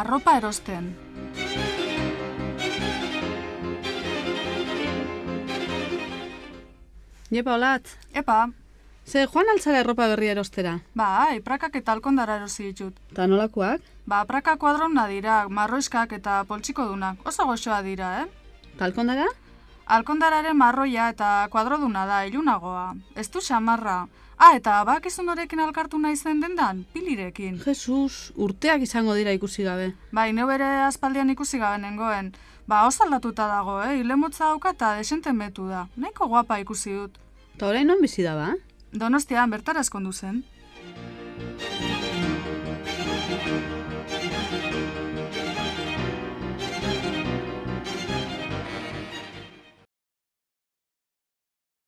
arropa erosten. Niepa, olatz. Epa, Ze, joan altzara erropa berria erostera. bai, prakak eta alkondara erosi ditut. Ta nolakoak? Ba, praka kuadrona dira, marroiskak eta poltsiko dunak. Oso goxoa dira, eh? Talkondara? Alkondararen marroia eta kuadroduna da, ilunagoa. Ez du xamarra. Ah, eta bakizun horekin alkartu nahi zen dendan, pilirekin. Jesus, urteak izango dira ikusi gabe. Bai, neu bere aspaldian ikusi gabe nengoen. Ba, oso aldatuta dago, eh? Ilemotza dauka eta desenten betu da. Nahiko guapa ikusi dut. Ta orain non bizi da ba? Donostian bertara eskondu zen.